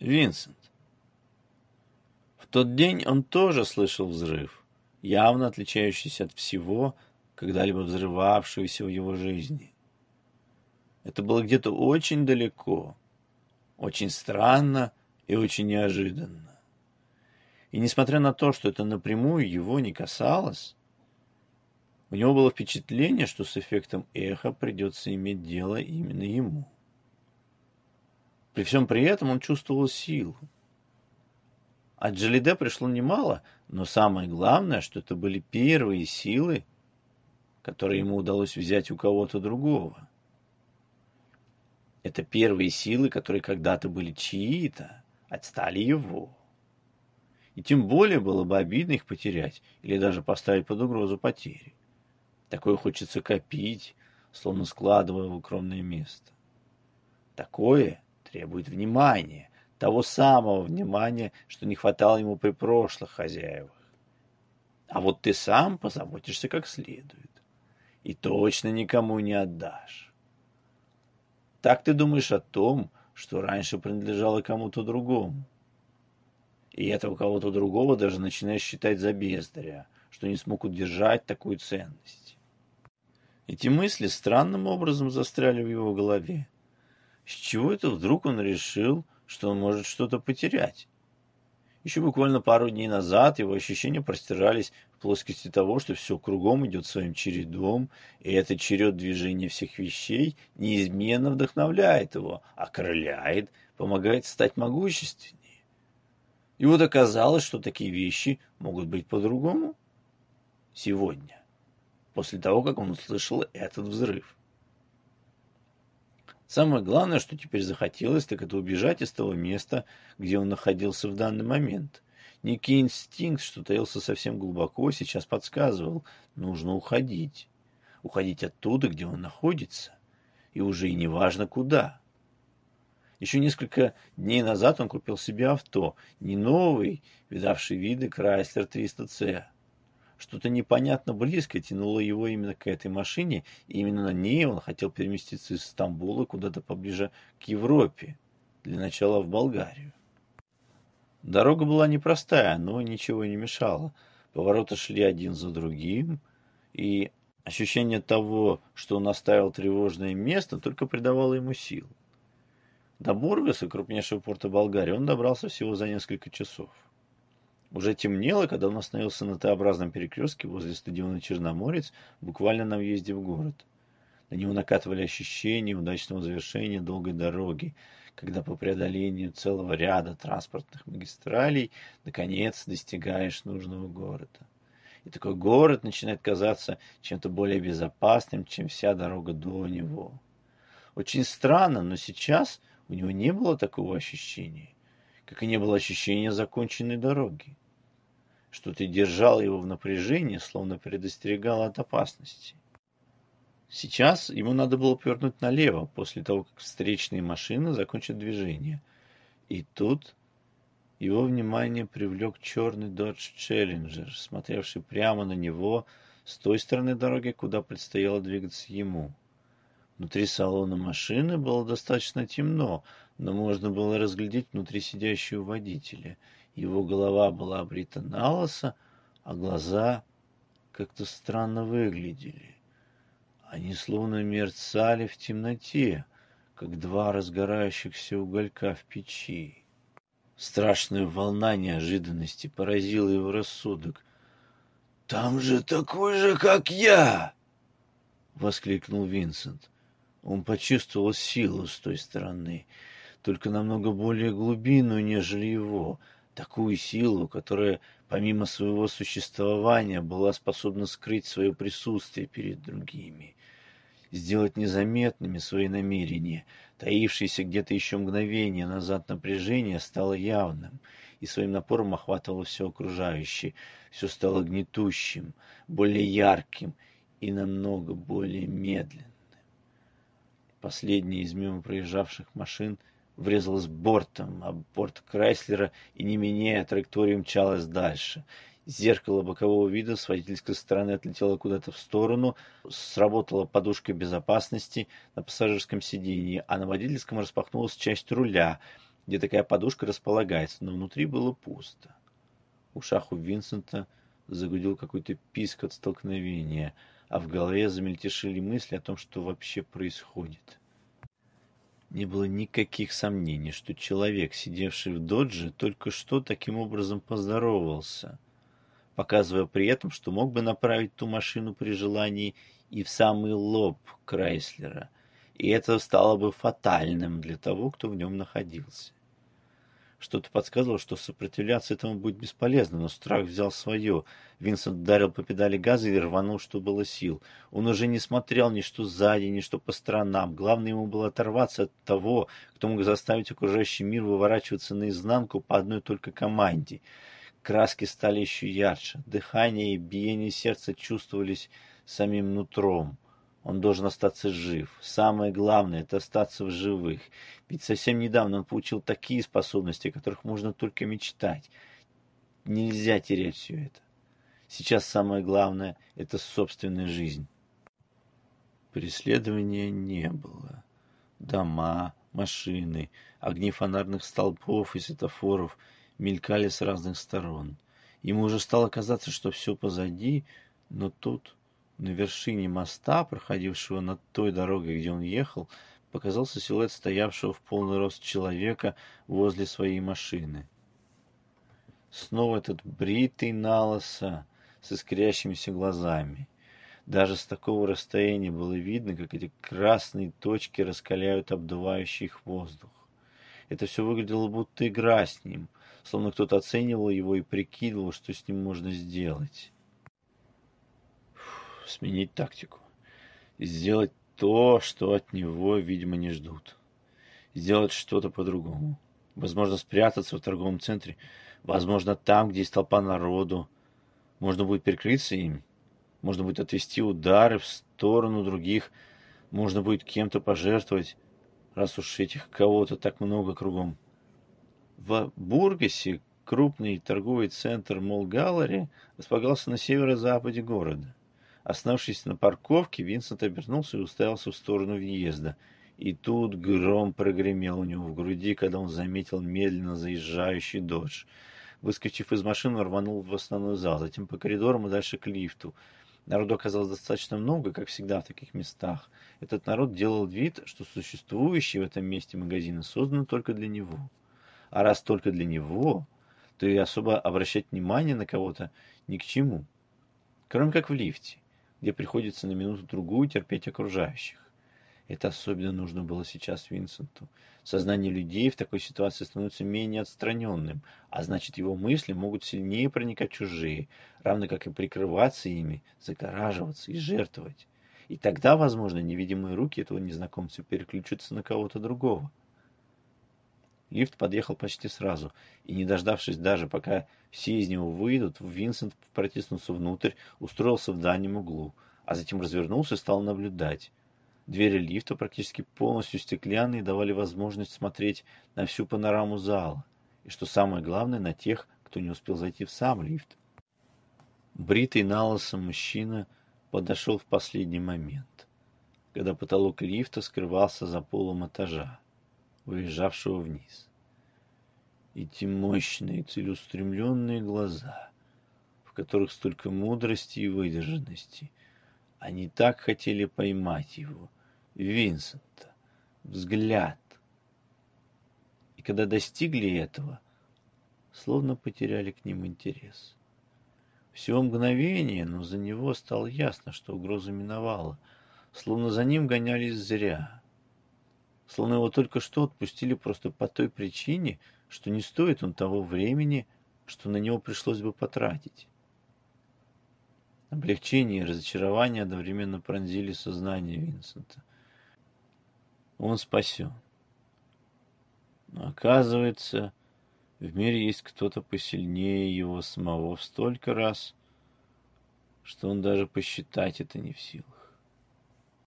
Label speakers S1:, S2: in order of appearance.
S1: Винсент. В тот день он тоже слышал взрыв, явно отличающийся от всего, когда-либо взрывавшегося в его жизни. Это было где-то очень далеко, очень странно и очень неожиданно. И несмотря на то, что это напрямую его не касалось, у него было впечатление, что с эффектом эха придется иметь дело именно ему. При всем при этом он чувствовал силу. От Джалиде пришло немало, но самое главное, что это были первые силы, которые ему удалось взять у кого-то другого. Это первые силы, которые когда-то были чьи-то, отстали его. И тем более было бы обидно их потерять или даже поставить под угрозу потери. Такое хочется копить, словно складывая в укромное место. Такое требует внимания, того самого внимания, что не хватало ему при прошлых хозяевах. А вот ты сам позаботишься как следует. И точно никому не отдашь. Так ты думаешь о том, что раньше принадлежало кому-то другому. И этого кого-то другого даже начинаешь считать за бездаря, что не смог удержать такую ценность. Эти мысли странным образом застряли в его голове. С чего это вдруг он решил, что он может что-то потерять? Еще буквально пару дней назад его ощущения простирались в плоскости того, что все кругом идет своим чередом, и этот черед движения всех вещей неизменно вдохновляет его, окрыляет, помогает стать могущественнее. И вот оказалось, что такие вещи могут быть по-другому сегодня, после того, как он услышал этот взрыв. Самое главное, что теперь захотелось, так это убежать из того места, где он находился в данный момент. Некий инстинкт, что таился совсем глубоко, сейчас подсказывал, нужно уходить. Уходить оттуда, где он находится. И уже и не важно куда. Еще несколько дней назад он купил себе авто, не новый, видавший виды Chrysler 300C, что-то непонятно близко тянуло его именно к этой машине, и именно на ней он хотел переместиться из Стамбула куда-то поближе к Европе, для начала в Болгарию. Дорога была непростая, но ничего не мешало. Повороты шли один за другим, и ощущение того, что он оставил тревожное место, только придавало ему сил. До Бургаса, крупнейшего порта Болгарии, он добрался всего за несколько часов. Уже темнело, когда он остановился на Т-образном перекрестке возле стадиона Черноморец, буквально на въезде в город. На него накатывали ощущения удачного завершения долгой дороги, когда по преодолению целого ряда транспортных магистралей наконец достигаешь нужного города. И такой город начинает казаться чем-то более безопасным, чем вся дорога до него. Очень странно, но сейчас у него не было такого ощущения, как и не было ощущения законченной дороги. Что-то держало его в напряжении, словно предостерегало от опасности. Сейчас ему надо было повернуть налево, после того, как встречные машины закончат движение. И тут его внимание привлек черный Dodge Challenger, смотревший прямо на него с той стороны дороги, куда предстояло двигаться ему. Внутри салона машины было достаточно темно, но можно было разглядеть внутри сидящего водителя — его голова была обрита на лысо, а глаза как-то странно выглядели. Они словно мерцали в темноте, как два разгорающихся уголька в печи. Страшная волна неожиданности поразила его рассудок. «Там же такой же, как я!» — воскликнул Винсент. Он почувствовал силу с той стороны, только намного более глубинную, нежели его — такую силу, которая помимо своего существования была способна скрыть свое присутствие перед другими, сделать незаметными свои намерения. Таившееся где-то еще мгновение назад напряжение стало явным, и своим напором охватывало все окружающее, все стало гнетущим, более ярким и намного более медленным. Последняя из мимо проезжавших машин — врезалась бортом, а борт Крайслера и не меняя траекторию мчалась дальше. Зеркало бокового вида с водительской стороны отлетело куда-то в сторону, сработала подушка безопасности на пассажирском сиденье, а на водительском распахнулась часть руля, где такая подушка располагается, но внутри было пусто. В ушах у Винсента загудел какой-то писк от столкновения, а в голове замельтешили мысли о том, что вообще происходит. Не было никаких сомнений, что человек, сидевший в додже, только что таким образом поздоровался, показывая при этом, что мог бы направить ту машину при желании и в самый лоб Крайслера, и это стало бы фатальным для того, кто в нем находился. Что-то подсказывало, что сопротивляться этому будет бесполезно, но страх взял свое. Винсент ударил по педали газа и рванул, что было сил. Он уже не смотрел ни что сзади, ни что по сторонам. Главное ему было оторваться от того, кто мог заставить окружающий мир выворачиваться наизнанку по одной только команде. Краски стали еще ярче. Дыхание и биение сердца чувствовались самим нутром. Он должен остаться жив. Самое главное – это остаться в живых. Ведь совсем недавно он получил такие способности, о которых можно только мечтать. Нельзя терять все это. Сейчас самое главное – это собственная жизнь. Преследования не было. Дома, машины, огни фонарных столбов и светофоров мелькали с разных сторон. Ему уже стало казаться, что все позади, но тут на вершине моста, проходившего над той дорогой, где он ехал, показался силуэт стоявшего в полный рост человека возле своей машины. Снова этот бритый налоса с искрящимися глазами. Даже с такого расстояния было видно, как эти красные точки раскаляют обдувающий их воздух. Это все выглядело будто игра с ним, словно кто-то оценивал его и прикидывал, что с ним можно сделать сменить тактику. Сделать то, что от него, видимо, не ждут. Сделать что-то по-другому. Возможно, спрятаться в торговом центре. Возможно, там, где есть толпа народу. Можно будет прикрыться им. Можно будет отвести удары в сторону других. Можно будет кем-то пожертвовать, раз уж этих кого-то так много кругом. В Бургасе крупный торговый центр Мол Галлери располагался на северо-западе города. Оставшись на парковке, Винсент обернулся и уставился в сторону въезда. И тут гром прогремел у него в груди, когда он заметил медленно заезжающий додж. Выскочив из машины, рванул в основной зал, затем по коридорам и дальше к лифту. Народу оказалось достаточно много, как всегда в таких местах. Этот народ делал вид, что существующие в этом месте магазины созданы только для него. А раз только для него, то и особо обращать внимание на кого-то ни к чему. Кроме как в лифте где приходится на минуту-другую терпеть окружающих. Это особенно нужно было сейчас Винсенту. Сознание людей в такой ситуации становится менее отстраненным, а значит его мысли могут сильнее проникать чужие, равно как и прикрываться ими, загораживаться и жертвовать. И тогда, возможно, невидимые руки этого незнакомца переключатся на кого-то другого. Лифт подъехал почти сразу, и, не дождавшись даже, пока все из него выйдут, Винсент протиснулся внутрь, устроился в дальнем углу, а затем развернулся и стал наблюдать. Двери лифта, практически полностью стеклянные, давали возможность смотреть на всю панораму зала, и, что самое главное, на тех, кто не успел зайти в сам лифт. Бритый налысом мужчина подошел в последний момент, когда потолок лифта скрывался за полом этажа уезжавшего вниз. Эти мощные, целеустремленные глаза, в которых столько мудрости и выдержанности. Они так хотели поймать его, Винсента, взгляд. И когда достигли этого, словно потеряли к ним интерес. Всего мгновение, но за него стало ясно, что угроза миновала, словно за ним гонялись зря словно его только что отпустили просто по той причине, что не стоит он того времени, что на него пришлось бы потратить. Облегчение и разочарование одновременно пронзили сознание Винсента. Он спасен. Но оказывается, в мире есть кто-то посильнее его самого в столько раз, что он даже посчитать это не в силах.